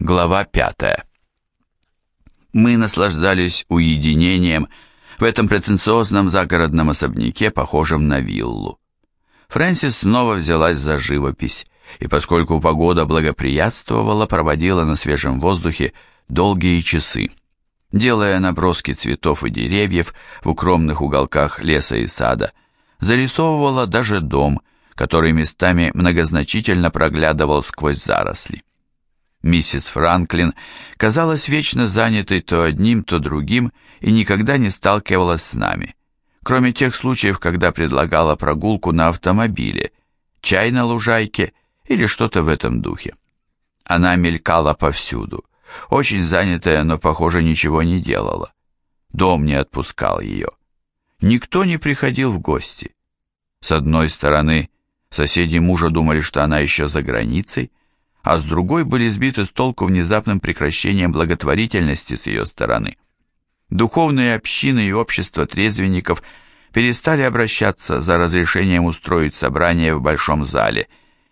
Глава пятая. Мы наслаждались уединением в этом претенциозном загородном особняке, похожем на виллу. Фрэнсис снова взялась за живопись, и поскольку погода благоприятствовала, проводила на свежем воздухе долгие часы, делая наброски цветов и деревьев в укромных уголках леса и сада, зарисовывала даже дом, который местами многозначительно проглядывал сквозь заросли. Миссис Франклин казалась вечно занятой то одним, то другим и никогда не сталкивалась с нами, кроме тех случаев, когда предлагала прогулку на автомобиле, чай на лужайке или что-то в этом духе. Она мелькала повсюду, очень занятая, но, похоже, ничего не делала. Дом не отпускал ее. Никто не приходил в гости. С одной стороны, соседи мужа думали, что она еще за границей, а с другой были сбиты с толку внезапным прекращением благотворительности с ее стороны. Духовные общины и общества трезвенников перестали обращаться за разрешением устроить собрание в большом зале,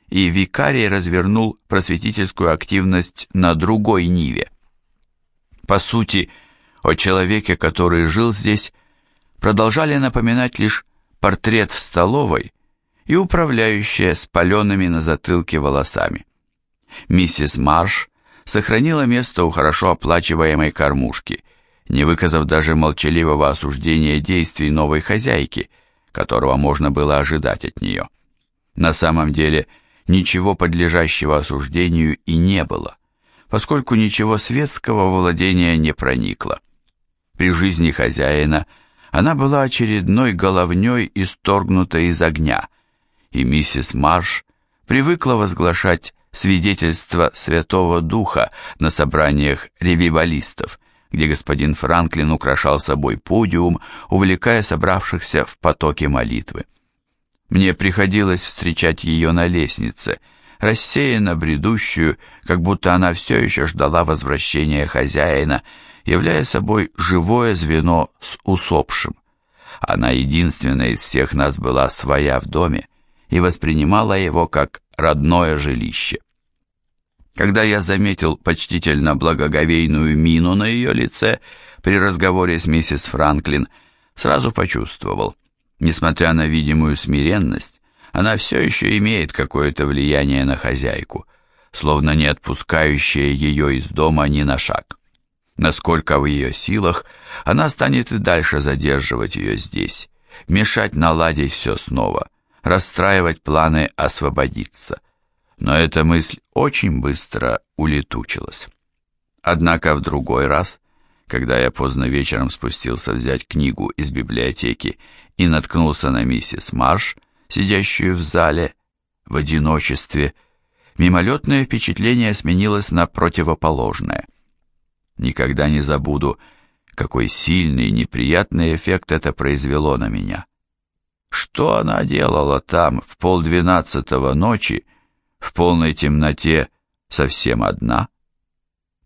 и викарий развернул просветительскую активность на другой ниве. По сути, о человеке, который жил здесь, продолжали напоминать лишь портрет в столовой и управляющая с палеными на затылке волосами. Миссис Марш сохранила место у хорошо оплачиваемой кормушки, не выказав даже молчаливого осуждения действий новой хозяйки, которого можно было ожидать от нее. На самом деле, ничего подлежащего осуждению и не было, поскольку ничего светского владения не проникло. При жизни хозяина она была очередной головней, исторгнутой из огня, и миссис Марш привыкла возглашать свидетельство Святого Духа на собраниях ревивалистов, где господин Франклин украшал собой подиум, увлекая собравшихся в потоке молитвы. Мне приходилось встречать ее на лестнице, рассеянно бредущую, как будто она все еще ждала возвращения хозяина, являя собой живое звено с усопшим. Она единственная из всех нас была своя в доме и воспринимала его как родное жилище. Когда я заметил почтительно благоговейную мину на ее лице при разговоре с миссис Франклин, сразу почувствовал, несмотря на видимую смиренность, она все еще имеет какое-то влияние на хозяйку, словно не отпускающее ее из дома ни на шаг. Насколько в ее силах, она станет и дальше задерживать ее здесь, мешать наладить все снова, расстраивать планы освободиться но эта мысль очень быстро улетучилась. Однако в другой раз, когда я поздно вечером спустился взять книгу из библиотеки и наткнулся на миссис Марш, сидящую в зале, в одиночестве, мимолетное впечатление сменилось на противоположное. Никогда не забуду, какой сильный и неприятный эффект это произвело на меня. Что она делала там в полдвенадцатого ночи, в полной темноте совсем одна.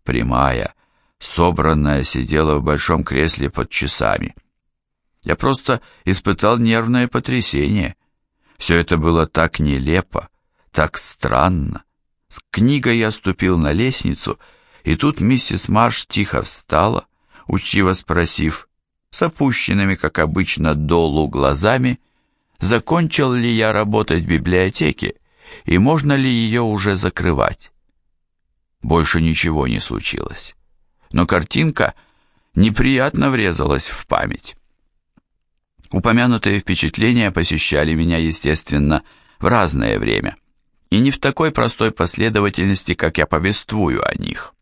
Прямая, собранная, сидела в большом кресле под часами. Я просто испытал нервное потрясение. Все это было так нелепо, так странно. С книгой я ступил на лестницу, и тут миссис Марш тихо встала, учтиво спросив, с опущенными, как обычно, долу глазами, закончил ли я работать в библиотеке, и можно ли ее уже закрывать. Больше ничего не случилось, но картинка неприятно врезалась в память. Упомянутые впечатления посещали меня, естественно, в разное время, и не в такой простой последовательности, как я повествую о них.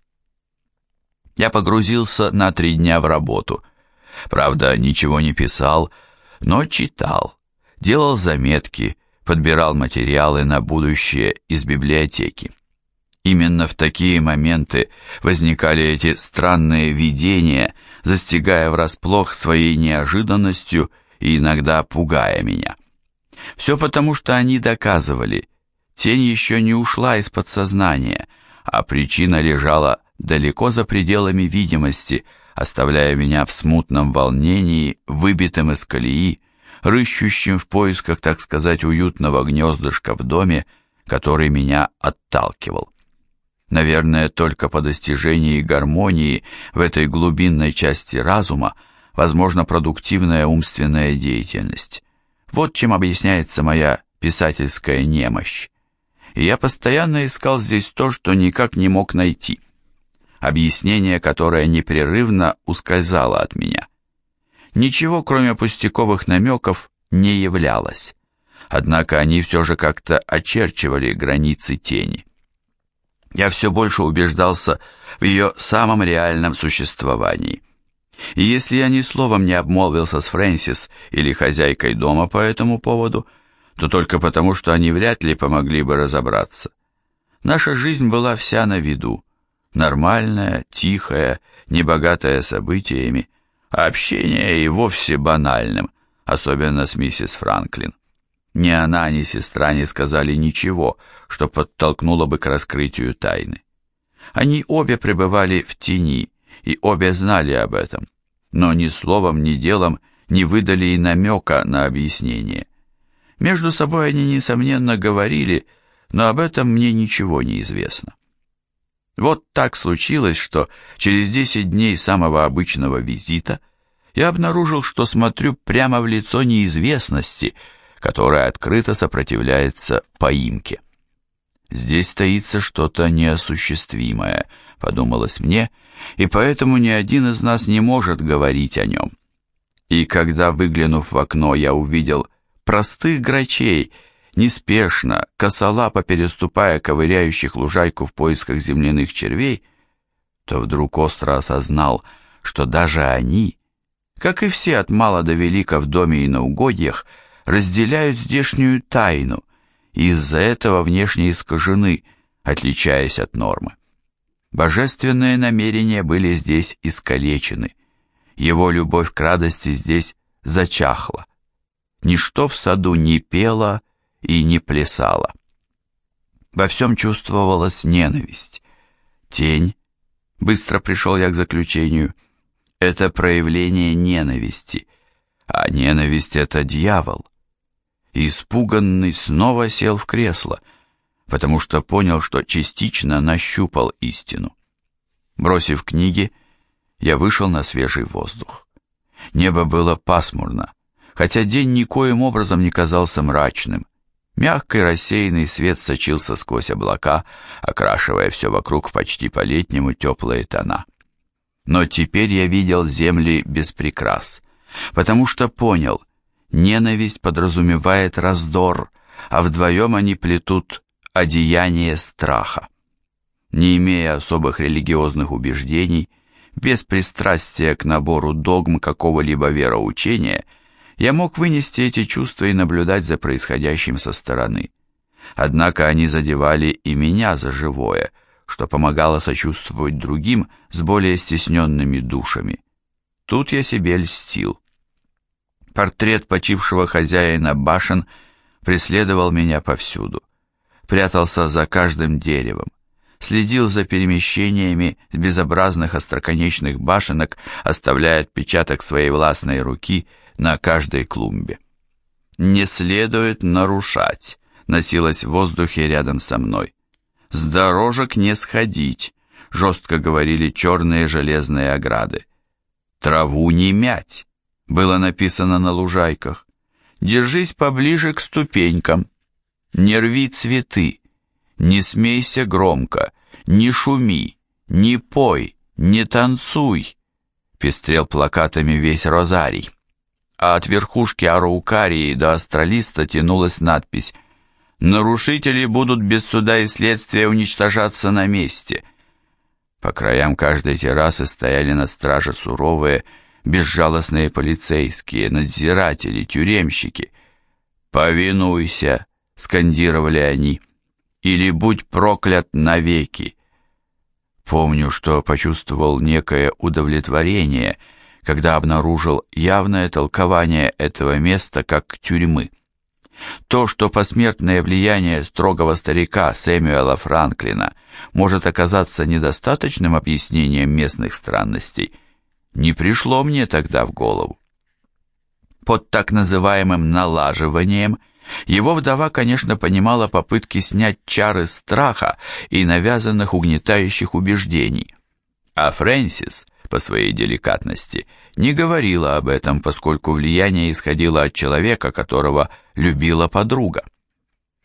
Я погрузился на три дня в работу. Правда, ничего не писал, но читал, делал заметки, подбирал материалы на будущее из библиотеки. Именно в такие моменты возникали эти странные видения, застигая врасплох своей неожиданностью и иногда пугая меня. Все потому, что они доказывали, тень еще не ушла из подсознания, а причина лежала далеко за пределами видимости, оставляя меня в смутном волнении, выбитым из колеи, рыщущим в поисках, так сказать, уютного гнездышка в доме, который меня отталкивал. Наверное, только по достижении гармонии в этой глубинной части разума возможна продуктивная умственная деятельность. Вот чем объясняется моя писательская немощь. И я постоянно искал здесь то, что никак не мог найти. Объяснение, которое непрерывно ускользало от меня. Ничего, кроме пустяковых намеков, не являлось. Однако они все же как-то очерчивали границы тени. Я все больше убеждался в ее самом реальном существовании. И если я ни словом не обмолвился с Фрэнсис или хозяйкой дома по этому поводу, то только потому, что они вряд ли помогли бы разобраться. Наша жизнь была вся на виду, нормальная, тихая, небогатая событиями, общение и вовсе банальным, особенно с миссис Франклин. Ни она, ни сестра не сказали ничего, что подтолкнуло бы к раскрытию тайны. Они обе пребывали в тени, и обе знали об этом, но ни словом, ни делом не выдали и намека на объяснение. Между собой они, несомненно, говорили, но об этом мне ничего не известно. Вот так случилось, что через десять дней самого обычного визита я обнаружил, что смотрю прямо в лицо неизвестности, которая открыто сопротивляется поимке. Здесь стоится что-то неосуществимое, подумалось мне, и поэтому ни один из нас не может говорить о нем. И когда, выглянув в окно, я увидел простых грачей, неспешно, косолапо переступая ковыряющих лужайку в поисках земляных червей, то вдруг остро осознал, что даже они, как и все от мала до велика в доме и на угодьях, разделяют здешнюю тайну, и из-за этого внешне искажены, отличаясь от нормы. Божественные намерения были здесь искалечены, его любовь к радости здесь зачахла. Ничто в саду не пело и не плясало. Во всем чувствовалась ненависть. Тень, быстро пришел я к заключению, это проявление ненависти, а ненависть — это дьявол. Испуганный снова сел в кресло, потому что понял, что частично нащупал истину. Бросив книги, я вышел на свежий воздух. Небо было пасмурно, хотя день никоим образом не казался мрачным. Мягкий рассеянный свет сочился сквозь облака, окрашивая все вокруг в почти по-летнему теплые тона. Но теперь я видел земли без прикрас, потому что понял, ненависть подразумевает раздор, а вдвоем они плетут одеяние страха. Не имея особых религиозных убеждений, без пристрастия к набору догм какого-либо вероучения – я мог вынести эти чувства и наблюдать за происходящим со стороны. Однако они задевали и меня за живое, что помогало сочувствовать другим с более стесненными душами. Тут я себе льстил. Портрет почившего хозяина башен преследовал меня повсюду. Прятался за каждым деревом, следил за перемещениями безобразных остроконечных башенок, оставляя отпечаток своей властной руки на каждой клумбе. «Не следует нарушать», носилась в воздухе рядом со мной. «С дорожек не сходить», жестко говорили черные железные ограды. «Траву не мять», было написано на лужайках. «Держись поближе к ступенькам. Не рви цветы. Не смейся громко. Не шуми. Не пой. Не танцуй», пестрел плакатами весь розарий а от верхушки Араукарии до Астралиста тянулась надпись «Нарушители будут без суда и следствия уничтожаться на месте». По краям каждой террасы стояли на страже суровые, безжалостные полицейские, надзиратели, тюремщики. «Повинуйся!» — скандировали они. «Или будь проклят навеки!» Помню, что почувствовал некое удовлетворение — когда обнаружил явное толкование этого места как тюрьмы. То, что посмертное влияние строгого старика Сэмюэла Франклина может оказаться недостаточным объяснением местных странностей, не пришло мне тогда в голову. Под так называемым налаживанием Его вдова, конечно, понимала попытки снять чары страха и навязанных угнетающих убеждений. А Фрэнсис, по своей деликатности, не говорила об этом, поскольку влияние исходило от человека, которого любила подруга.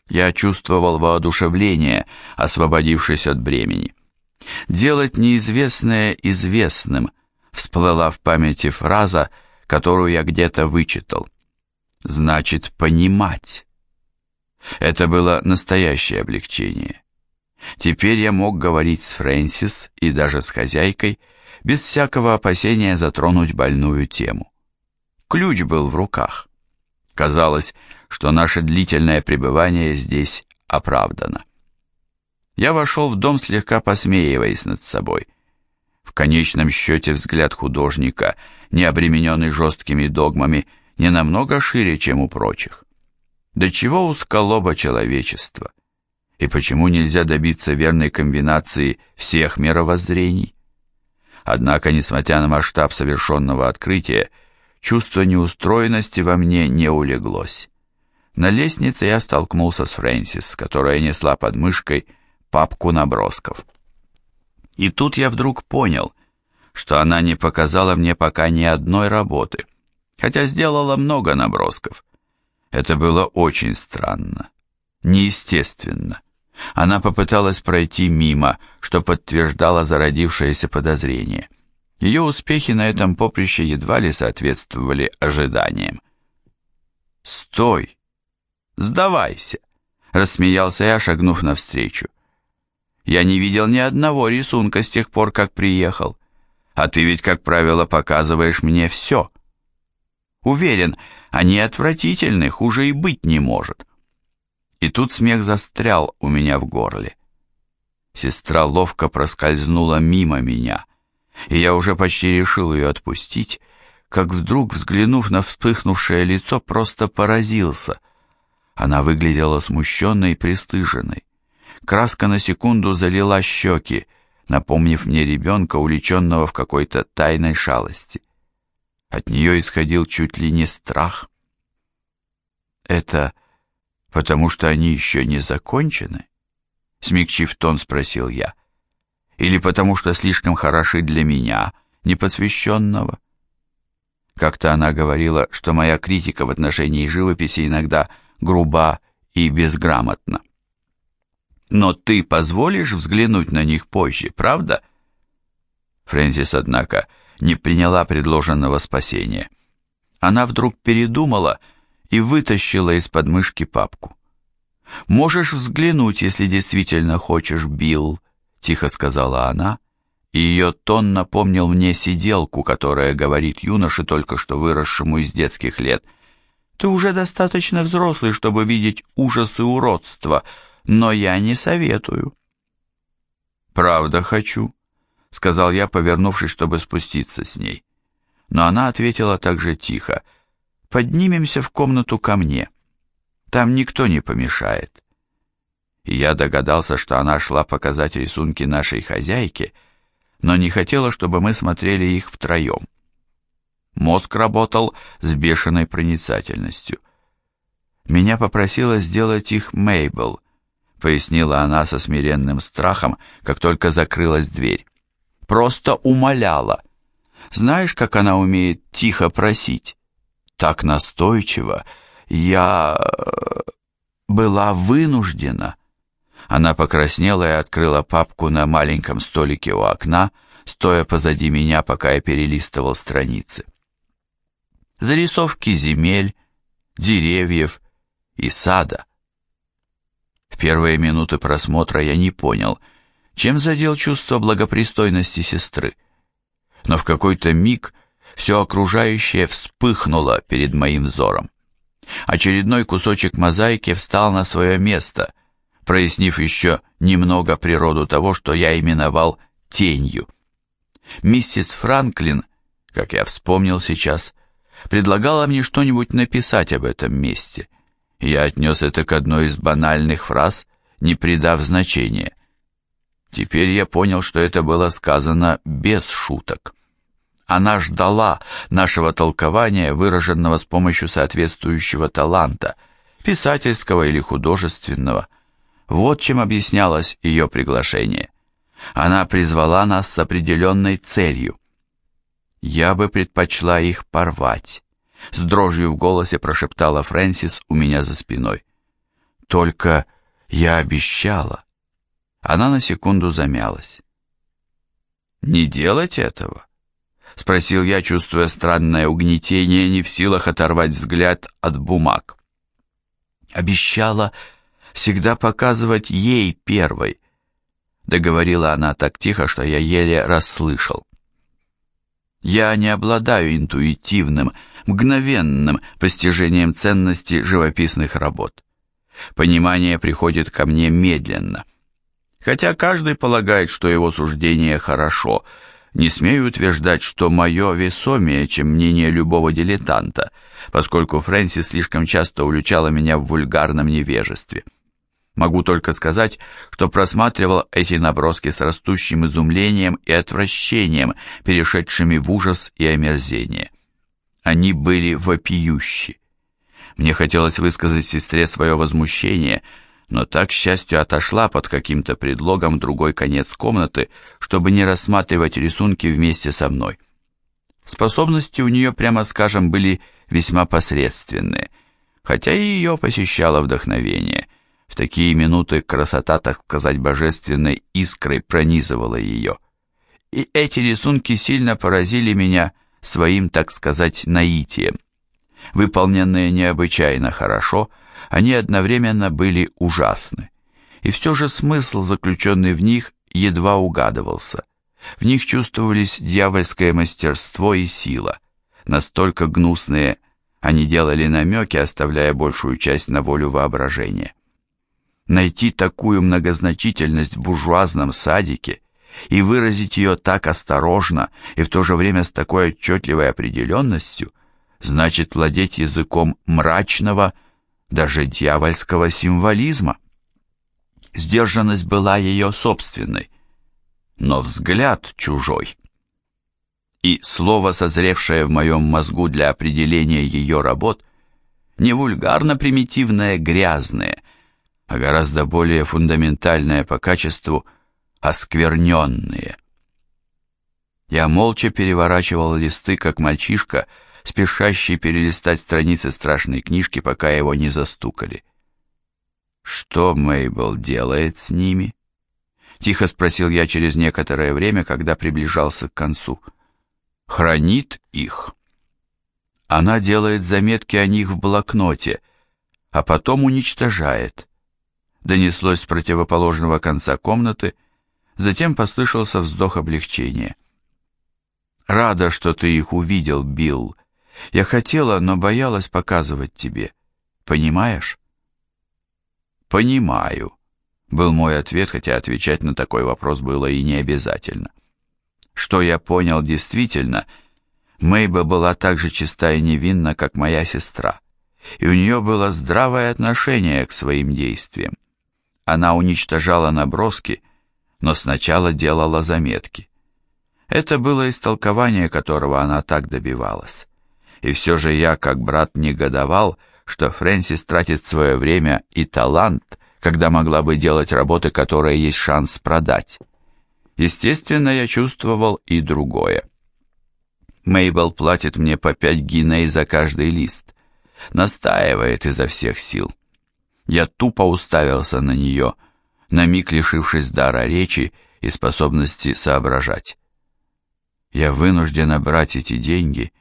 Я чувствовал воодушевление, освободившись от бремени. «Делать неизвестное известным» всплыла в памяти фраза, которую я где-то вычитал. Значит, понимать. Это было настоящее облегчение. Теперь я мог говорить с Фрэнсис и даже с хозяйкой, без всякого опасения затронуть больную тему. Ключ был в руках. Казалось, что наше длительное пребывание здесь оправдано. Я вошел в дом, слегка посмеиваясь над собой. В конечном счете взгляд художника, не обремененный жесткими догмами, не намного шире, чем у прочих. До чего узколобо человечество? И почему нельзя добиться верной комбинации всех мировоззрений? Однако, несмотря на масштаб совершенного открытия, чувство неустроенности во мне не улеглось. На лестнице я столкнулся с Фрэнсис, которая несла под мышкой папку набросков. И тут я вдруг понял, что она не показала мне пока ни одной работы, хотя сделала много набросков. Это было очень странно, неестественно. Она попыталась пройти мимо, что подтверждало зародившееся подозрение. Ее успехи на этом поприще едва ли соответствовали ожиданиям. «Стой! Сдавайся!» — рассмеялся я, шагнув навстречу. «Я не видел ни одного рисунка с тех пор, как приехал, а ты ведь, как правило, показываешь мне все. Уверен, они отвратительны, хуже и быть не может». И тут смех застрял у меня в горле. Сестра ловко проскользнула мимо меня — и я уже почти решил ее отпустить, как вдруг, взглянув на вспыхнувшее лицо, просто поразился. Она выглядела смущенной и пристыженной. Краска на секунду залила щеки, напомнив мне ребенка, увлеченного в какой-то тайной шалости. От нее исходил чуть ли не страх. «Это потому что они еще не закончены?» Смягчив тон, спросил я. — или потому что слишком хороши для меня, непосвященного? Как-то она говорила, что моя критика в отношении живописи иногда груба и безграмотна. Но ты позволишь взглянуть на них позже, правда? Фрэнсис, однако, не приняла предложенного спасения. Она вдруг передумала и вытащила из подмышки папку. «Можешь взглянуть, если действительно хочешь, Билл», тихо сказала она, и ее тон напомнил мне сиделку, которая говорит юноше, только что выросшему из детских лет. «Ты уже достаточно взрослый, чтобы видеть ужасы уродства, но я не советую». «Правда хочу», — сказал я, повернувшись, чтобы спуститься с ней. Но она ответила так же тихо. «Поднимемся в комнату ко мне. Там никто не помешает» и я догадался, что она шла показать рисунки нашей хозяйке, но не хотела, чтобы мы смотрели их втроем. Мозг работал с бешеной проницательностью. «Меня попросила сделать их Мейбл», — пояснила она со смиренным страхом, как только закрылась дверь. «Просто умоляла. Знаешь, как она умеет тихо просить? Так настойчиво. Я... была вынуждена». Она покраснела и открыла папку на маленьком столике у окна, стоя позади меня, пока я перелистывал страницы. Зарисовки земель, деревьев и сада. В первые минуты просмотра я не понял, чем задел чувство благопристойности сестры. Но в какой-то миг все окружающее вспыхнуло перед моим взором. Очередной кусочек мозаики встал на свое место — прояснив еще немного природу того, что я именовал тенью. Миссис Франклин, как я вспомнил сейчас, предлагала мне что-нибудь написать об этом месте. Я отнес это к одной из банальных фраз, не придав значения. Теперь я понял, что это было сказано без шуток. Она ждала нашего толкования, выраженного с помощью соответствующего таланта, писательского или художественного. Вот чем объяснялось ее приглашение. Она призвала нас с определенной целью. Я бы предпочла их порвать. С дрожью в голосе прошептала Фрэнсис у меня за спиной. Только я обещала. Она на секунду замялась. «Не делать этого?» — спросил я, чувствуя странное угнетение, не в силах оторвать взгляд от бумаг. «Обещала всегда показывать ей первой», — договорила она так тихо, что я еле расслышал. Я не обладаю интуитивным, мгновенным постижением ценности живописных работ. Понимание приходит ко мне медленно. Хотя каждый полагает, что его суждение хорошо, не смею утверждать, что мое весомее, чем мнение любого дилетанта, поскольку Фрэнсис слишком часто уличала меня в вульгарном невежестве. Могу только сказать, что просматривал эти наброски с растущим изумлением и отвращением, перешедшими в ужас и омерзение. Они были вопиющи. Мне хотелось высказать сестре свое возмущение, но так, к счастью, отошла под каким-то предлогом в другой конец комнаты, чтобы не рассматривать рисунки вместе со мной. Способности у нее, прямо скажем, были весьма посредственные, хотя и ее посещало вдохновение. В такие минуты красота, так сказать, божественной искрой пронизывала ее. И эти рисунки сильно поразили меня своим, так сказать, наитием. Выполненные необычайно хорошо, они одновременно были ужасны. И все же смысл, заключенный в них, едва угадывался. В них чувствовались дьявольское мастерство и сила. Настолько гнусные они делали намеки, оставляя большую часть на волю воображения. Найти такую многозначительность в буржуазном садике и выразить ее так осторожно и в то же время с такой отчетливой определенностью, значит владеть языком мрачного, даже дьявольского символизма. Сдержанность была ее собственной, но взгляд чужой. И слово, созревшее в моем мозгу для определения ее работ, не вульгарно-примитивное грязное, а гораздо более фундаментальное по качеству оскверненные. Я молча переворачивал листы, как мальчишка, спешащий перелистать страницы страшной книжки, пока его не застукали. «Что Мейбл делает с ними?» Тихо спросил я через некоторое время, когда приближался к концу. «Хранит их». Она делает заметки о них в блокноте, а потом уничтожает донеслось с противоположного конца комнаты, затем послышался вздох облегчения. «Рада, что ты их увидел, Билл. Я хотела, но боялась показывать тебе. Понимаешь?» «Понимаю», — был мой ответ, хотя отвечать на такой вопрос было и не обязательно. Что я понял действительно, Мэйба была так же чиста и невинна, как моя сестра, и у нее было здравое отношение к своим действиям. Она уничтожала наброски, но сначала делала заметки. Это было истолкование, которого она так добивалась. И все же я, как брат, негодовал, что Фрэнсис тратит свое время и талант, когда могла бы делать работы, которые есть шанс продать. Естественно, я чувствовал и другое. Мейбл платит мне по пять гиней за каждый лист. Настаивает изо всех сил. Я тупо уставился на нее, на миг лишившись дара речи и способности соображать. Я вынуждена брать эти деньги,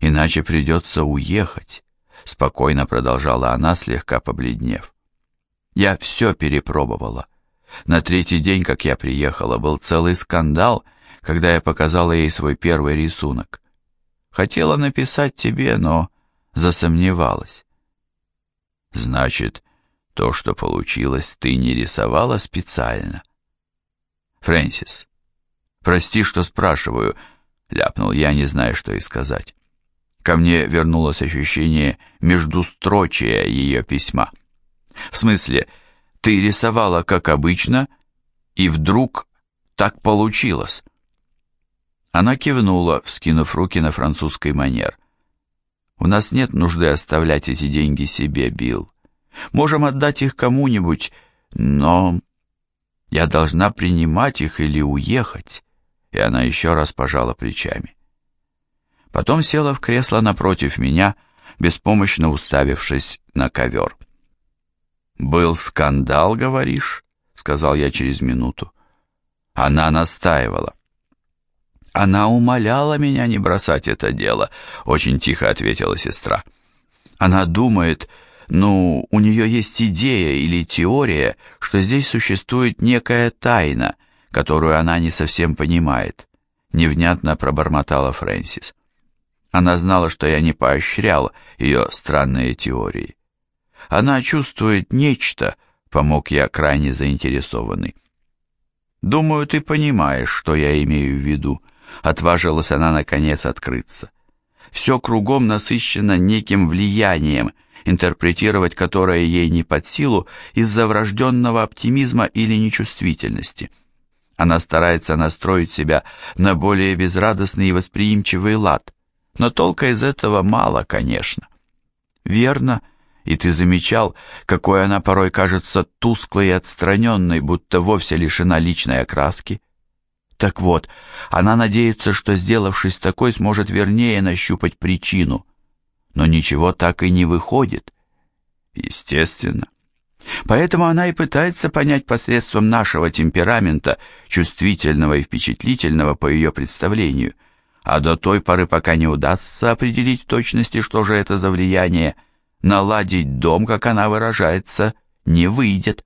иначе придется уехать, спокойно продолжала она, слегка побледнев. Я все перепробовала. На третий день, как я приехала, был целый скандал, когда я показала ей свой первый рисунок. Хотела написать тебе, но засомневалась. Значит, то, что получилось, ты не рисовала специально. Фрэнсис, прости, что спрашиваю, ляпнул я, не зная, что и сказать. Ко мне вернулось ощущение междустрочия ее письма. В смысле, ты рисовала как обычно, и вдруг так получилось. Она кивнула, вскинув руки на французский манер. «У нас нет нужды оставлять эти деньги себе, Билл. Можем отдать их кому-нибудь, но я должна принимать их или уехать. И она еще раз пожала плечами. Потом села в кресло напротив меня, беспомощно уставившись на ковер. «Был скандал, говоришь?» — сказал я через минуту. Она настаивала. «Она умоляла меня не бросать это дело», — очень тихо ответила сестра. «Она думает, ну, у нее есть идея или теория, что здесь существует некая тайна, которую она не совсем понимает», — невнятно пробормотала Фрэнсис. Она знала, что я не поощрял ее странные теории. Она чувствует нечто, помог я крайне заинтересованный. «Думаю, ты понимаешь, что я имею в виду», — отважилась она наконец открыться. «Все кругом насыщено неким влиянием, интерпретировать которое ей не под силу из-за врожденного оптимизма или нечувствительности. Она старается настроить себя на более безрадостный и восприимчивый лад, но толка из этого мало, конечно. Верно, и ты замечал, какой она порой кажется тусклой и отстраненной, будто вовсе лишена личной окраски? Так вот, она надеется, что, сделавшись такой, сможет вернее нащупать причину. Но ничего так и не выходит. Естественно. Поэтому она и пытается понять посредством нашего темперамента, чувствительного и впечатлительного по ее представлению – а до той поры, пока не удастся определить в точности, что же это за влияние, наладить дом, как она выражается, не выйдет.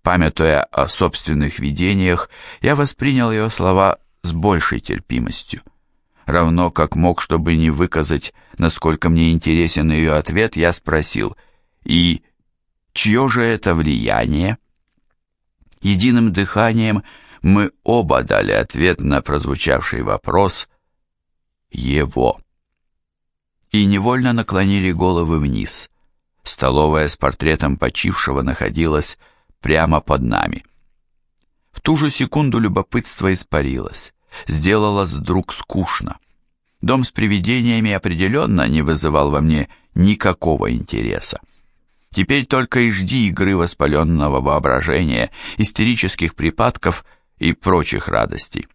Памятуя о собственных видениях, я воспринял ее слова с большей терпимостью. Равно как мог, чтобы не выказать, насколько мне интересен ее ответ, я спросил, «И чье же это влияние?» Единым дыханием мы оба дали ответ на прозвучавший вопрос «Его». И невольно наклонили головы вниз. Столовая с портретом почившего находилась прямо под нами. В ту же секунду любопытство испарилось, сделалось вдруг скучно. Дом с привидениями определенно не вызывал во мне никакого интереса. Теперь только и жди игры воспаленного воображения, истерических припадков – и прочих радостей.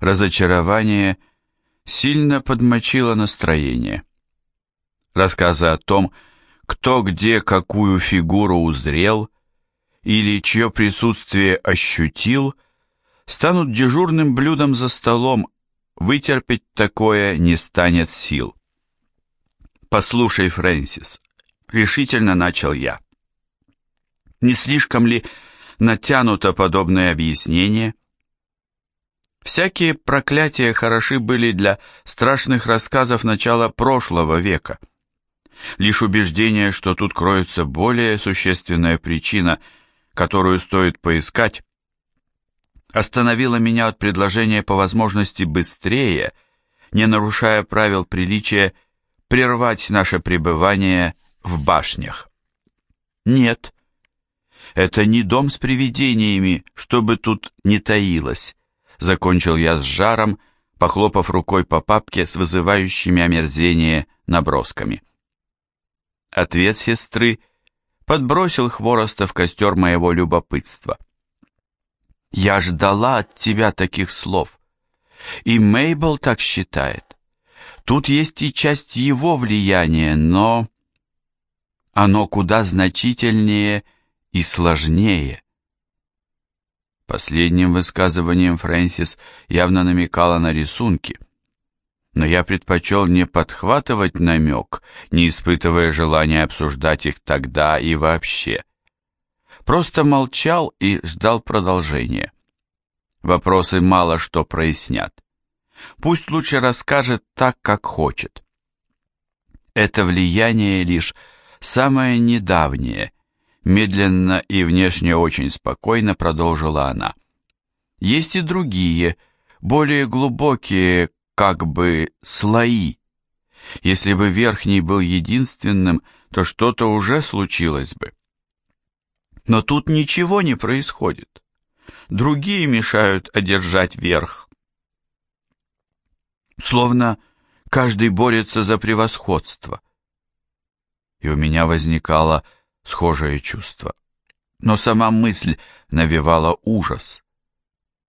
Разочарование сильно подмочило настроение. Рассказы о том, кто где какую фигуру узрел или чье присутствие ощутил, станут дежурным блюдом за столом, вытерпеть такое не станет сил. «Послушай, Фрэнсис», — решительно начал я, — «не слишком ли натянуто подобное объяснение. Всякие проклятия хороши были для страшных рассказов начала прошлого века. Лишь убеждение, что тут кроется более существенная причина, которую стоит поискать, остановило меня от предложения по возможности быстрее, не нарушая правил приличия, прервать наше пребывание в башнях. Нет, это не дом с привидениями, что бы тут ни таилось. Закончил я с жаром, похлопав рукой по папке с вызывающими омерзение набросками. Ответ сестры подбросил хвороста в костер моего любопытства. «Я ждала от тебя таких слов. И Мейбл так считает. Тут есть и часть его влияния, но оно куда значительнее и сложнее. Последним высказыванием Фрэнсис явно намекала на рисунки, но я предпочел не подхватывать намек, не испытывая желания обсуждать их тогда и вообще. Просто молчал и ждал продолжения. Вопросы мало что прояснят. Пусть лучше расскажет так, как хочет. Это влияние лишь самое недавнее Медленно и внешне очень спокойно продолжила она. Есть и другие, более глубокие, как бы, слои. Если бы верхний был единственным, то что-то уже случилось бы. Но тут ничего не происходит. Другие мешают одержать верх. Словно каждый борется за превосходство. и у меня возникало схожее чувство. Но сама мысль навевала ужас.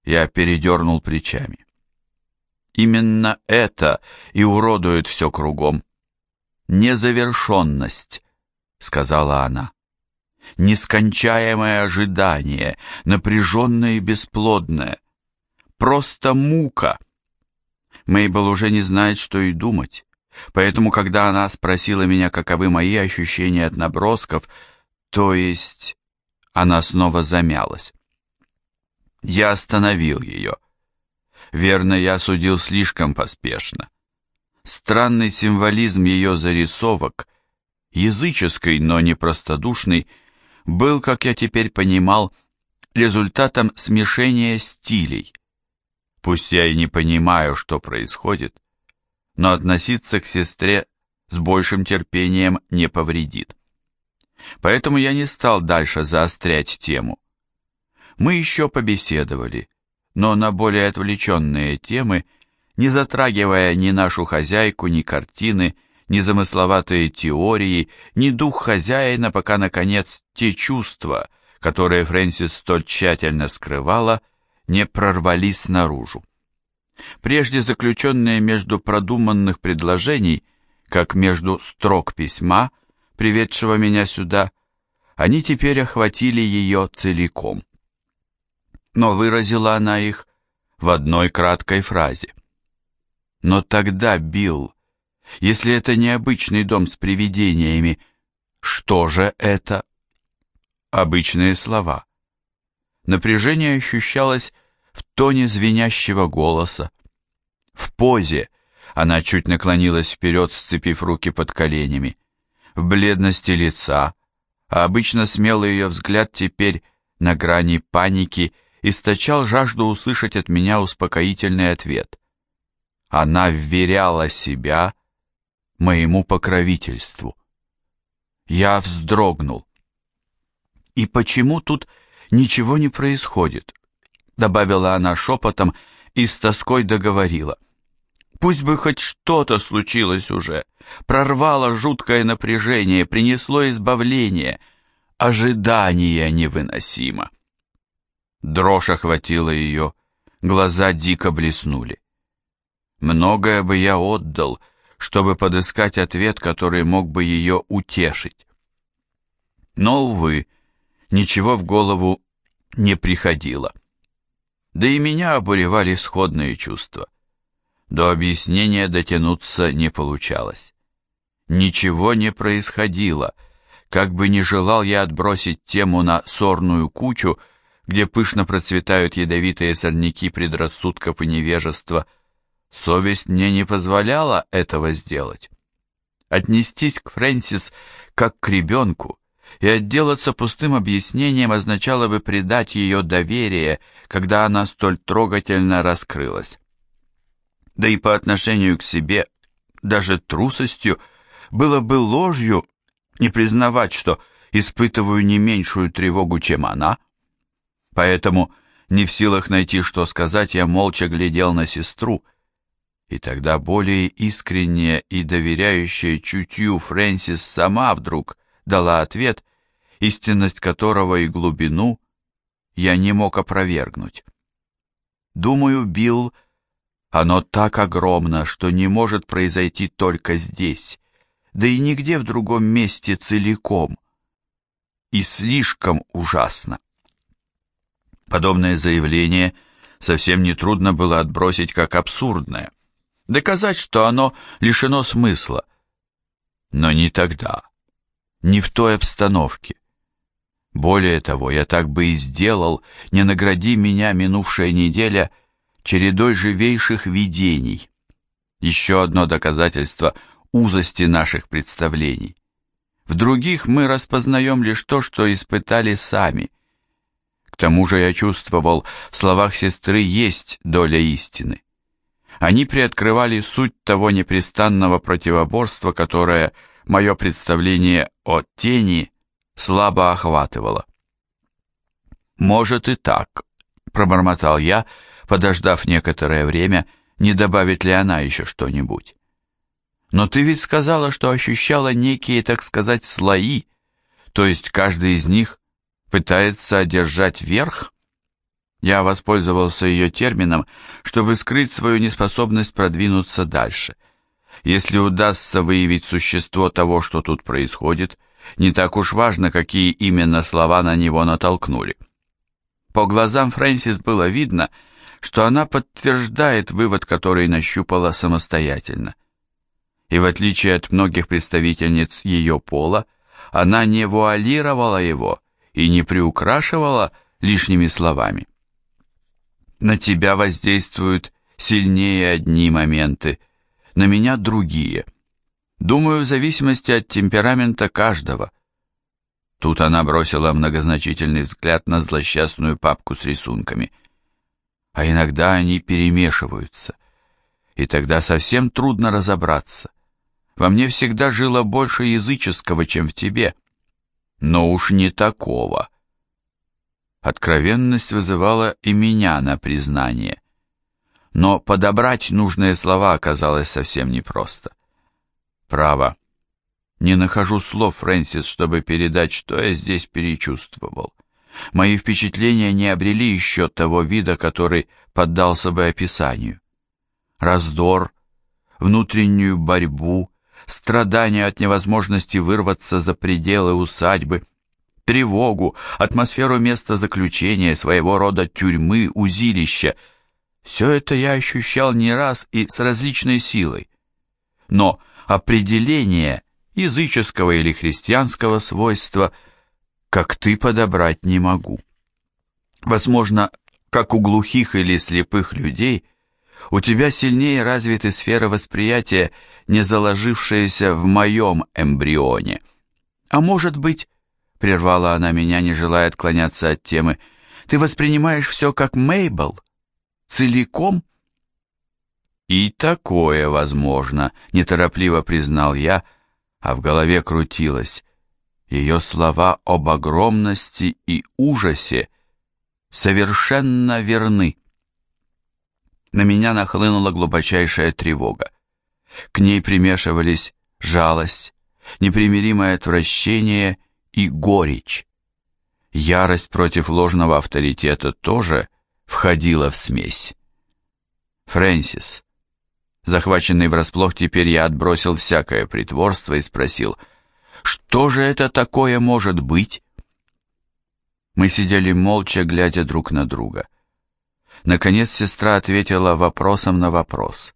Я передернул плечами. Именно это и уродует все кругом. Незавершенность, сказала она. Нескончаемое ожидание, напряженное и бесплодное. Просто мука. Мейбл уже не знает, что и думать. Поэтому, когда она спросила меня, каковы мои ощущения от набросков, то есть... Она снова замялась. Я остановил ее. Верно, я судил слишком поспешно. Странный символизм ее зарисовок, языческий, но не простодушный, был, как я теперь понимал, результатом смешения стилей. Пусть я и не понимаю, что происходит, но относиться к сестре с большим терпением не повредит. Поэтому я не стал дальше заострять тему. Мы еще побеседовали, но на более отвлеченные темы, не затрагивая ни нашу хозяйку, ни картины, ни замысловатые теории, ни дух хозяина, пока, наконец, те чувства, которые Фрэнсис столь тщательно скрывала, не прорвались наружу. Прежде заключенные между продуманных предложений, как между строк письма, приведшего меня сюда, они теперь охватили ее целиком. Но выразила она их в одной краткой фразе. Но тогда, Билл, если это необычный дом с привидениями, что же это? Обычные слова. Напряжение ощущалось в тоне звенящего голоса, в позе, она чуть наклонилась вперед, сцепив руки под коленями, в бледности лица, а обычно смелый ее взгляд теперь на грани паники источал жажду услышать от меня успокоительный ответ. Она вверяла себя моему покровительству. Я вздрогнул. И почему тут ничего не происходит? Добавила она шепотом и с тоской договорила. Пусть бы хоть что-то случилось уже, прорвало жуткое напряжение, принесло избавление. Ожидание невыносимо. Дрожь охватила ее, глаза дико блеснули. Многое бы я отдал, чтобы подыскать ответ, который мог бы ее утешить. Но, увы, ничего в голову не приходило. Да и меня обуревали сходные чувства. До объяснения дотянуться не получалось. Ничего не происходило, как бы ни желал я отбросить тему на сорную кучу, где пышно процветают ядовитые сорняки предрассудков и невежества, совесть мне не позволяла этого сделать. Отнестись к Фрэнсис как к ребенку и отделаться пустым объяснением означало бы предать ее доверие, когда она столь трогательно раскрылась да и по отношению к себе, даже трусостью, было бы ложью не признавать, что испытываю не меньшую тревогу, чем она. Поэтому, не в силах найти, что сказать, я молча глядел на сестру, и тогда более искренняя и доверяющая чутью Фрэнсис сама вдруг дала ответ, истинность которого и глубину я не мог опровергнуть. Думаю, Билл оно так огромно, что не может произойти только здесь, да и нигде в другом месте целиком. И слишком ужасно. Подобное заявление совсем нетрудно было отбросить как абсурдное, доказать, что оно лишено смысла. Но не тогда, не в той обстановке. Более того, я так бы и сделал, не награди меня минувшая неделя — чередой живейших видений. Еще одно доказательство узости наших представлений. В других мы распознаем лишь то, что испытали сами. К тому же я чувствовал, в словах сестры есть доля истины. Они приоткрывали суть того непрестанного противоборства, которое мое представление о тени слабо охватывало. «Может и так», — пробормотал я, — подождав некоторое время, не добавит ли она еще что-нибудь. Но ты ведь сказала, что ощущала некие, так сказать, слои, то есть каждый из них пытается одержать верх? Я воспользовался ее термином, чтобы скрыть свою неспособность продвинуться дальше. Если удастся выявить существо того, что тут происходит, не так уж важно, какие именно слова на него натолкнули. По глазам Фрэнсис было видно, что она подтверждает вывод, который нащупала самостоятельно. И в отличие от многих представительниц ее пола, она не вуалировала его и не приукрашивала лишними словами. На тебя воздействуют сильнее одни моменты, на меня другие. Думаю, в зависимости от темперамента каждого. Тут она бросила многозначительный взгляд на злосчастную папку с рисунками. А иногда они перемешиваются, и тогда совсем трудно разобраться. Во мне всегда жило больше языческого, чем в тебе, но уж не такого. Откровенность вызывала и меня на признание. Но подобрать нужные слова оказалось совсем непросто. Право. Не нахожу слов, Фрэнсис, чтобы передать, что я здесь перечувствовал. Мои впечатления не обрели еще того вида, который поддался бы описанию. Раздор, внутреннюю борьбу, страдания от невозможности вырваться за пределы усадьбы, тревогу, атмосферу места заключения, своего рода тюрьмы, узилища. Все это я ощущал не раз и с различной силой. Но определение языческого или христианского свойства, как ты подобрать не могу. Возможно, как у глухих или слепых людей, у тебя сильнее развиты сферы восприятия, не заложившиеся в моем эмбрионе. А может быть, прервала она меня, не желая отклоняться от темы, ты воспринимаешь все как Мейбл? Целиком? И такое возможно, неторопливо признал я, а в голове крутилось. Ее слова об огромности и ужасе совершенно верны. На меня нахлынула глубочайшая тревога. К ней примешивались жалость, непримиримое отвращение и горечь. Ярость против ложного авторитета тоже входила в смесь. Фрэнсис. Захваченный врасплох, теперь я отбросил всякое притворство и спросил, что же это такое может быть? Мы сидели молча, глядя друг на друга. Наконец сестра ответила вопросом на вопрос.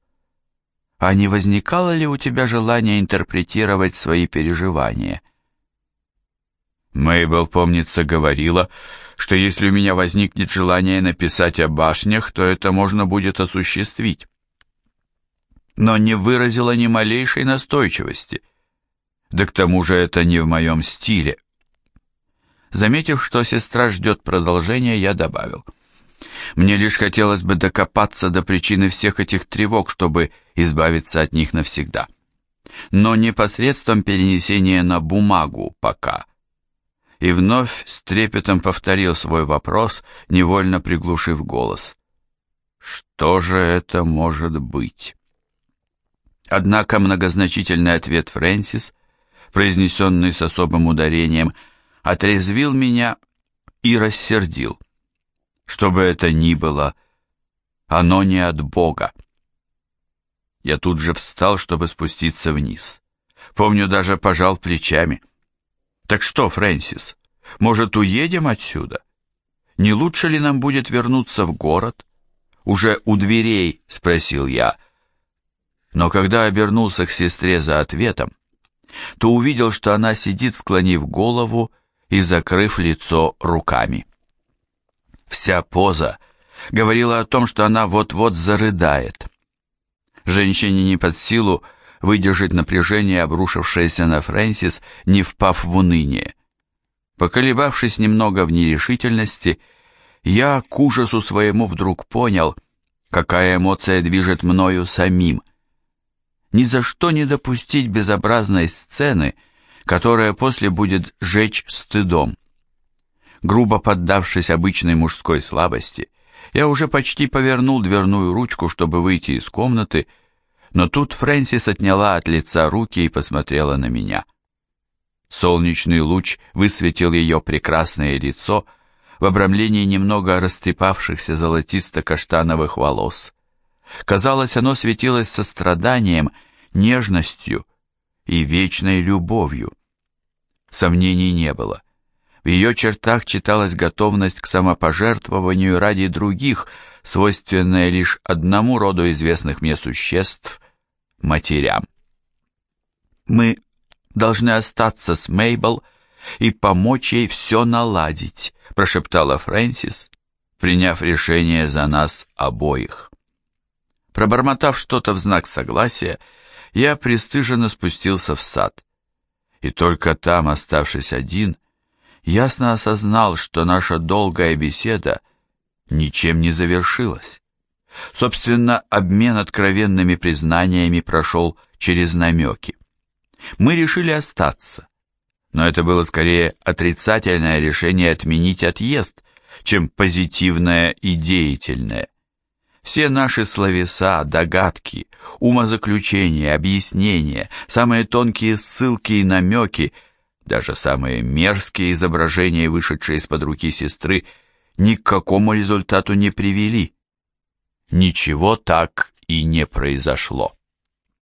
«А не возникало ли у тебя желание интерпретировать свои переживания?» Мейбл, помнится, говорила, что если у меня возникнет желание написать о башнях, то это можно будет осуществить. Но не выразила ни малейшей настойчивости. Да к тому же это не в моем стиле. Заметив, что сестра ждет продолжения, я добавил. Мне лишь хотелось бы докопаться до причины всех этих тревог, чтобы избавиться от них навсегда. Но не посредством перенесения на бумагу пока — и вновь с трепетом повторил свой вопрос, невольно приглушив голос. «Что же это может быть?» Однако многозначительный ответ Фрэнсис, произнесенный с особым ударением, отрезвил меня и рассердил. Что бы это ни было, оно не от Бога. Я тут же встал, чтобы спуститься вниз. Помню, даже пожал плечами. Так что, Фрэнсис, может, уедем отсюда? Не лучше ли нам будет вернуться в город? Уже у дверей, спросил я. Но когда обернулся к сестре за ответом, то увидел, что она сидит, склонив голову и закрыв лицо руками. Вся поза говорила о том, что она вот-вот зарыдает. Женщине не под силу выдержать напряжение, обрушившееся на Фрэнсис, не впав в уныние. Поколебавшись немного в нерешительности, я к ужасу своему вдруг понял, какая эмоция движет мною самим. Ни за что не допустить безобразной сцены, которая после будет жечь стыдом. Грубо поддавшись обычной мужской слабости, я уже почти повернул дверную ручку, чтобы выйти из комнаты, Но тут Фрэнсис отняла от лица руки и посмотрела на меня. Солнечный луч высветил ее прекрасное лицо в обрамлении немного растрепавшихся золотисто-каштановых волос. Казалось, оно светилось состраданием, нежностью и вечной любовью. Сомнений не было. В ее чертах читалась готовность к самопожертвованию ради других, свойственная лишь одному роду известных мне существ – матерям. Мы должны остаться с Мейбл и помочь ей все наладить, прошептала Фрэнсис, приняв решение за нас обоих. Пробормотав что-то в знак согласия, я пристыженно спустился в сад. И только там, оставшись один, ясно осознал, что наша долгая беседа ничем не завершилась. Собственно, обмен откровенными признаниями прошел через намеки. Мы решили остаться, но это было скорее отрицательное решение отменить отъезд, чем позитивное и деятельное. Все наши словеса, догадки, умозаключения, объяснения, самые тонкие ссылки и намеки – даже самые мерзкие изображения, вышедшие из-под руки сестры, ни к какому результату не привели. Ничего так и не произошло.